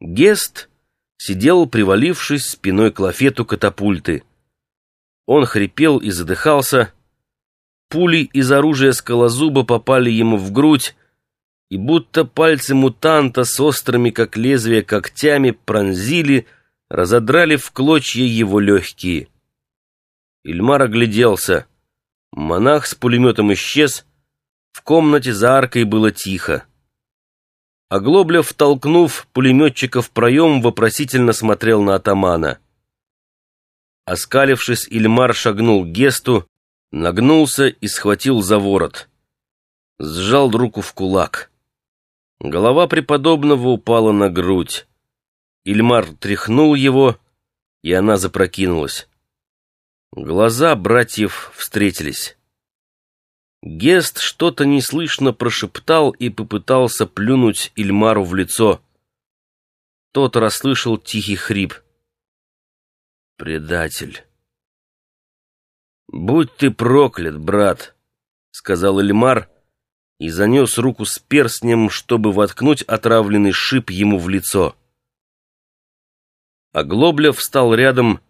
Гест сидел, привалившись спиной к лафету катапульты. Он хрипел и задыхался. Пули из оружия скалозуба попали ему в грудь, и будто пальцы мутанта с острыми, как лезвие, когтями пронзили, разодрали в клочья его легкие. Ильмар огляделся. Монах с пулеметом исчез. В комнате за аркой было тихо. Оглоблев, толкнув пулеметчика в проем, вопросительно смотрел на атамана. Оскалившись, Ильмар шагнул к Гесту, нагнулся и схватил за ворот. Сжал руку в кулак. Голова преподобного упала на грудь. Ильмар тряхнул его, и она запрокинулась. Глаза братьев встретились. Гест что-то неслышно прошептал и попытался плюнуть Ильмару в лицо. Тот расслышал тихий хрип. «Предатель!» «Будь ты проклят, брат!» — сказал Ильмар и занес руку с перстнем, чтобы воткнуть отравленный шип ему в лицо. Оглобля встал рядом,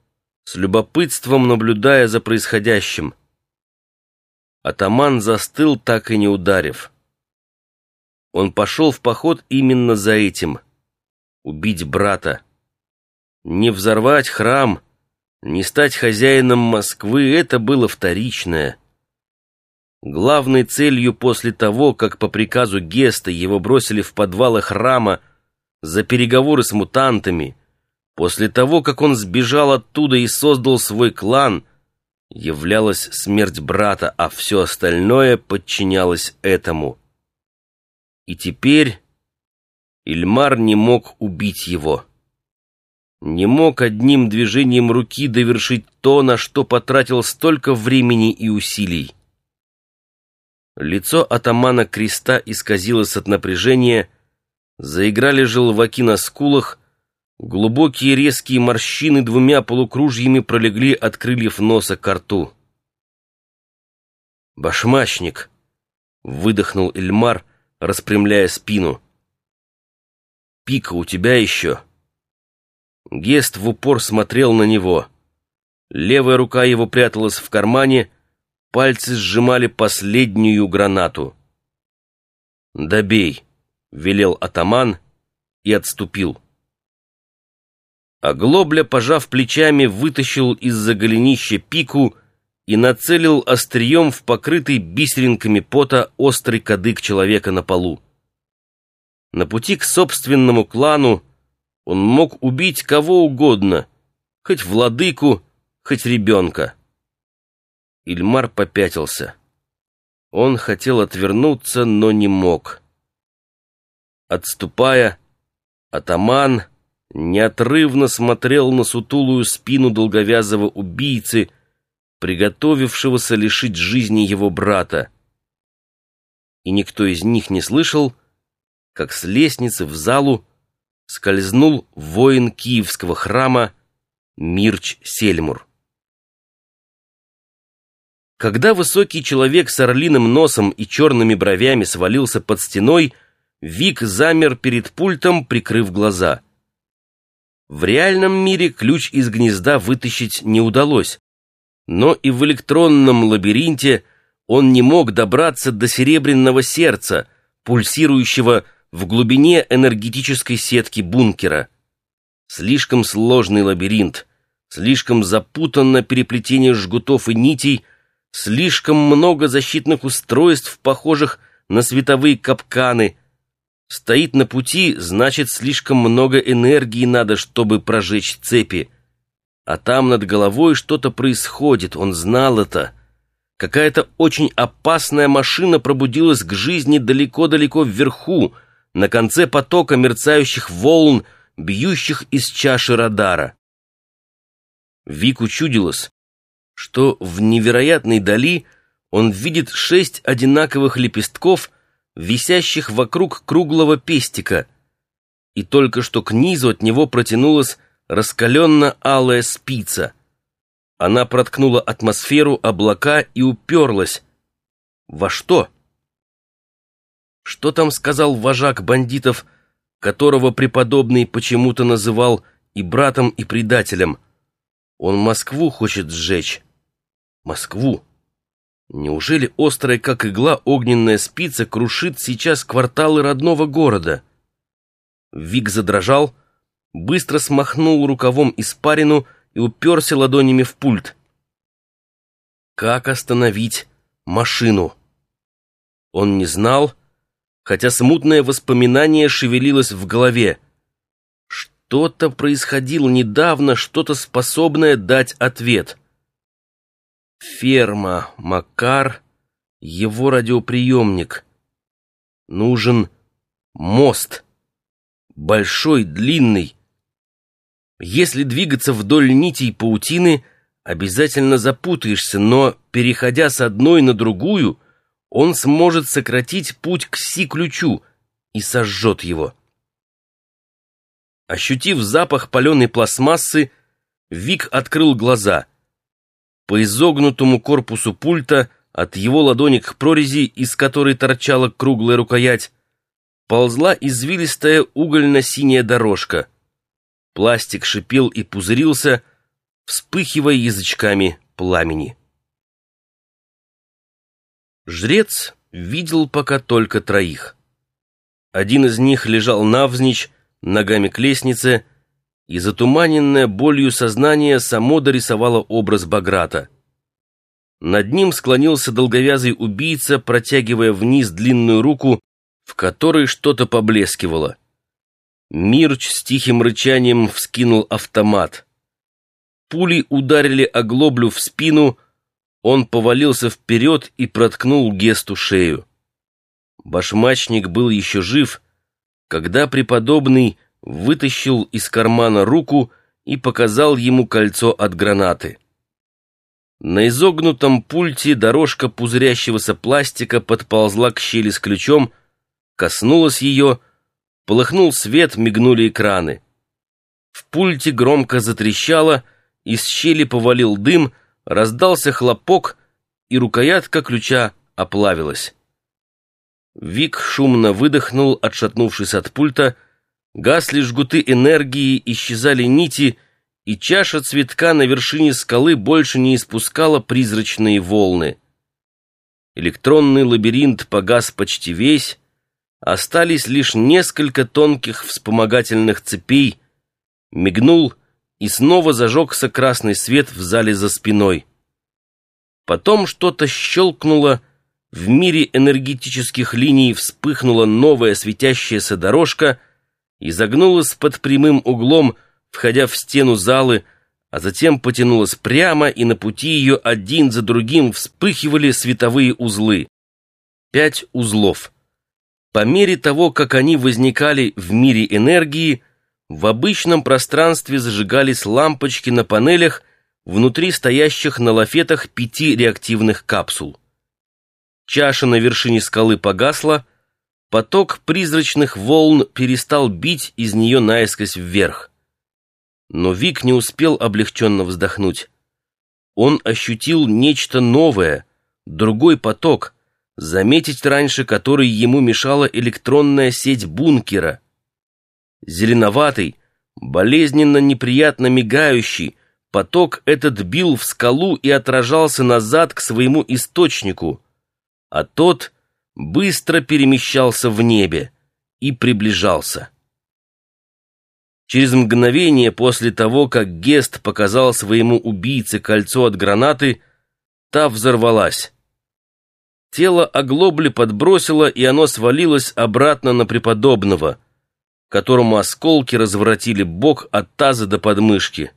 с любопытством наблюдая за происходящим. Атаман застыл, так и не ударив. Он пошел в поход именно за этим — убить брата. Не взорвать храм, не стать хозяином Москвы — это было вторичное. Главной целью после того, как по приказу Геста его бросили в подвалы храма за переговоры с мутантами, после того, как он сбежал оттуда и создал свой клан — являлась смерть брата, а все остальное подчинялось этому. И теперь Ильмар не мог убить его. Не мог одним движением руки довершить то, на что потратил столько времени и усилий. Лицо атамана креста исказилось от напряжения, заиграли желваки на скулах, Глубокие резкие морщины двумя полукружьями пролегли от крыльев носа к рту. «Башмачник!» — выдохнул Эльмар, распрямляя спину. «Пика у тебя еще!» Гест в упор смотрел на него. Левая рука его пряталась в кармане, пальцы сжимали последнюю гранату. «Добей!» — велел атаман и отступил. А Глобля, пожав плечами, вытащил из-за голенища пику и нацелил острием в покрытый бисеринками пота острый кадык человека на полу. На пути к собственному клану он мог убить кого угодно, хоть владыку, хоть ребенка. Ильмар попятился. Он хотел отвернуться, но не мог. Отступая, атаман неотрывно смотрел на сутулую спину долговязого убийцы, приготовившегося лишить жизни его брата. И никто из них не слышал, как с лестницы в залу скользнул воин киевского храма Мирч Сельмур. Когда высокий человек с орлиным носом и черными бровями свалился под стеной, Вик замер перед пультом, прикрыв глаза — в реальном мире ключ из гнезда вытащить не удалось, но и в электронном лабиринте он не мог добраться до серебряного сердца, пульсирующего в глубине энергетической сетки бункера. Слишком сложный лабиринт, слишком запутанно переплетение жгутов и нитей, слишком много защитных устройств, похожих на световые капканы, Стоит на пути, значит, слишком много энергии надо, чтобы прожечь цепи. А там над головой что-то происходит, он знал это. Какая-то очень опасная машина пробудилась к жизни далеко-далеко вверху, на конце потока мерцающих волн, бьющих из чаши радара. Вику чудилось, что в невероятной дали он видит шесть одинаковых лепестков — висящих вокруг круглого пестика, и только что к низу от него протянулась раскаленно-алая спица. Она проткнула атмосферу, облака и уперлась. Во что? Что там сказал вожак бандитов? которого преподобный почему-то называл и братом, и предателем. Он Москву хочет сжечь. Москву. Неужели острая, как игла, огненная спица крушит сейчас кварталы родного города? Вик задрожал, быстро смахнул рукавом испарину и уперся ладонями в пульт. Как остановить машину? Он не знал, хотя смутное воспоминание шевелилось в голове. Что-то происходило недавно, что-то способное дать ответ. Ферма, Макар, его радиоприемник. Нужен мост. Большой, длинный. Если двигаться вдоль нитей паутины, обязательно запутаешься, но, переходя с одной на другую, он сможет сократить путь к Си-ключу и сожжет его. Ощутив запах паленой пластмассы, Вик открыл глаза. По изогнутому корпусу пульта от его ладони к прорези, из которой торчала круглая рукоять, ползла извилистая угольно-синяя дорожка. Пластик шипел и пузырился, вспыхивая язычками пламени. Жрец видел пока только троих. Один из них лежал навзничь, ногами к лестнице, и затуманенное болью сознание само дорисовало образ Баграта. Над ним склонился долговязый убийца, протягивая вниз длинную руку, в которой что-то поблескивало. Мирч с тихим рычанием вскинул автомат. Пули ударили оглоблю в спину, он повалился вперед и проткнул Гесту шею. Башмачник был еще жив, когда преподобный вытащил из кармана руку и показал ему кольцо от гранаты. На изогнутом пульте дорожка пузырящегося пластика подползла к щели с ключом, коснулась ее, полыхнул свет, мигнули экраны. В пульте громко затрещало, из щели повалил дым, раздался хлопок, и рукоятка ключа оплавилась. Вик шумно выдохнул, отшатнувшись от пульта, гасли жгуты энергии, исчезали нити, и чаша цветка на вершине скалы больше не испускала призрачные волны. Электронный лабиринт погас почти весь, остались лишь несколько тонких вспомогательных цепей, мигнул и снова зажегся красный свет в зале за спиной. Потом что-то щелкнуло, в мире энергетических линий вспыхнула новая светящаяся дорожка и загнулась под прямым углом, входя в стену залы, а затем потянулась прямо, и на пути ее один за другим вспыхивали световые узлы. Пять узлов. По мере того, как они возникали в мире энергии, в обычном пространстве зажигались лампочки на панелях внутри стоящих на лафетах пяти реактивных капсул. Чаша на вершине скалы погасла, поток призрачных волн перестал бить из нее наискось вверх. Но Вик не успел облегченно вздохнуть. Он ощутил нечто новое, другой поток, заметить раньше который ему мешала электронная сеть бункера — Зеленоватый, болезненно неприятно мигающий, поток этот бил в скалу и отражался назад к своему источнику, а тот быстро перемещался в небе и приближался. Через мгновение после того, как Гест показал своему убийце кольцо от гранаты, та взорвалась. Тело оглобли подбросило, и оно свалилось обратно на преподобного — которому осколки разворотили бок от таза до подмышки.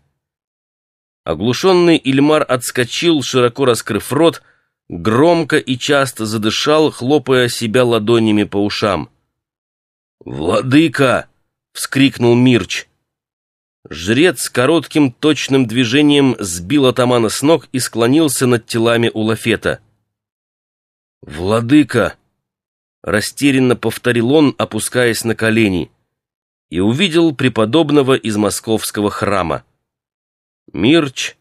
Оглушенный Ильмар отскочил, широко раскрыв рот, громко и часто задышал, хлопая себя ладонями по ушам. «Владыка!» — вскрикнул Мирч. Жрец коротким точным движением сбил атамана с ног и склонился над телами у лафета. «Владыка!» — растерянно повторил он, опускаясь на колени и увидел преподобного из московского храма. Мирч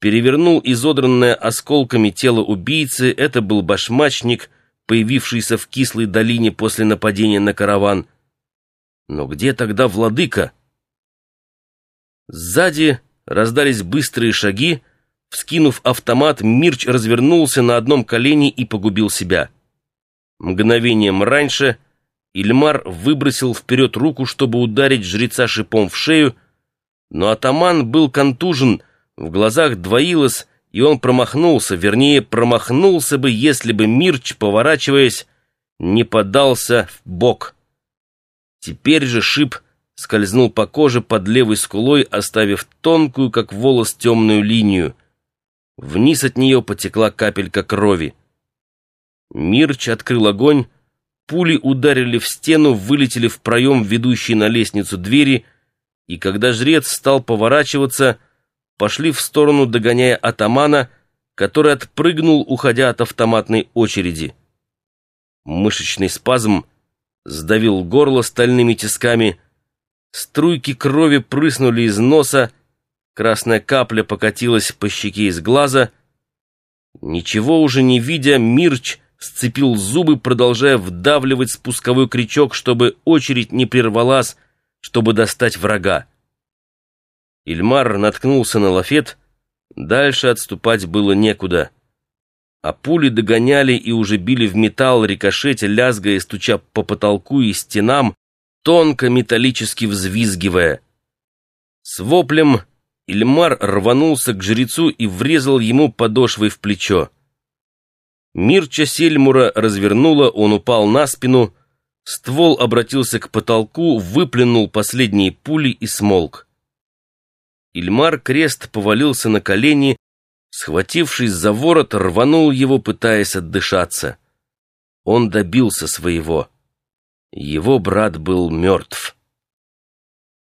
перевернул изодранное осколками тело убийцы, это был башмачник, появившийся в кислой долине после нападения на караван. Но где тогда владыка? Сзади раздались быстрые шаги. Вскинув автомат, Мирч развернулся на одном колене и погубил себя. Мгновением раньше Ильмар выбросил вперед руку, чтобы ударить жреца шипом в шею, но атаман был контужен, в глазах двоилось, и он промахнулся, вернее, промахнулся бы, если бы Мирч, поворачиваясь, не подался в бок. Теперь же шип скользнул по коже под левой скулой, оставив тонкую, как волос, темную линию. Вниз от нее потекла капелька крови. Мирч открыл огонь, пули ударили в стену, вылетели в проем, ведущий на лестницу двери, и когда жрец стал поворачиваться, пошли в сторону, догоняя атамана, который отпрыгнул, уходя от автоматной очереди. Мышечный спазм сдавил горло стальными тисками, струйки крови прыснули из носа, красная капля покатилась по щеке из глаза. Ничего уже не видя, Мирч сцепил зубы, продолжая вдавливать спусковой крючок, чтобы очередь не прервалась, чтобы достать врага. Ильмар наткнулся на лафет, дальше отступать было некуда. А пули догоняли и уже били в металл, рикошете, лязгая стуча по потолку и стенам, тонко металлически взвизгивая. С воплем Ильмар рванулся к жрецу и врезал ему подошвой в плечо. Мирча Сельмура развернула, он упал на спину, ствол обратился к потолку, выплюнул последние пули и смолк. Ильмар Крест повалился на колени, схватившись за ворот, рванул его, пытаясь отдышаться. Он добился своего. Его брат был мертв.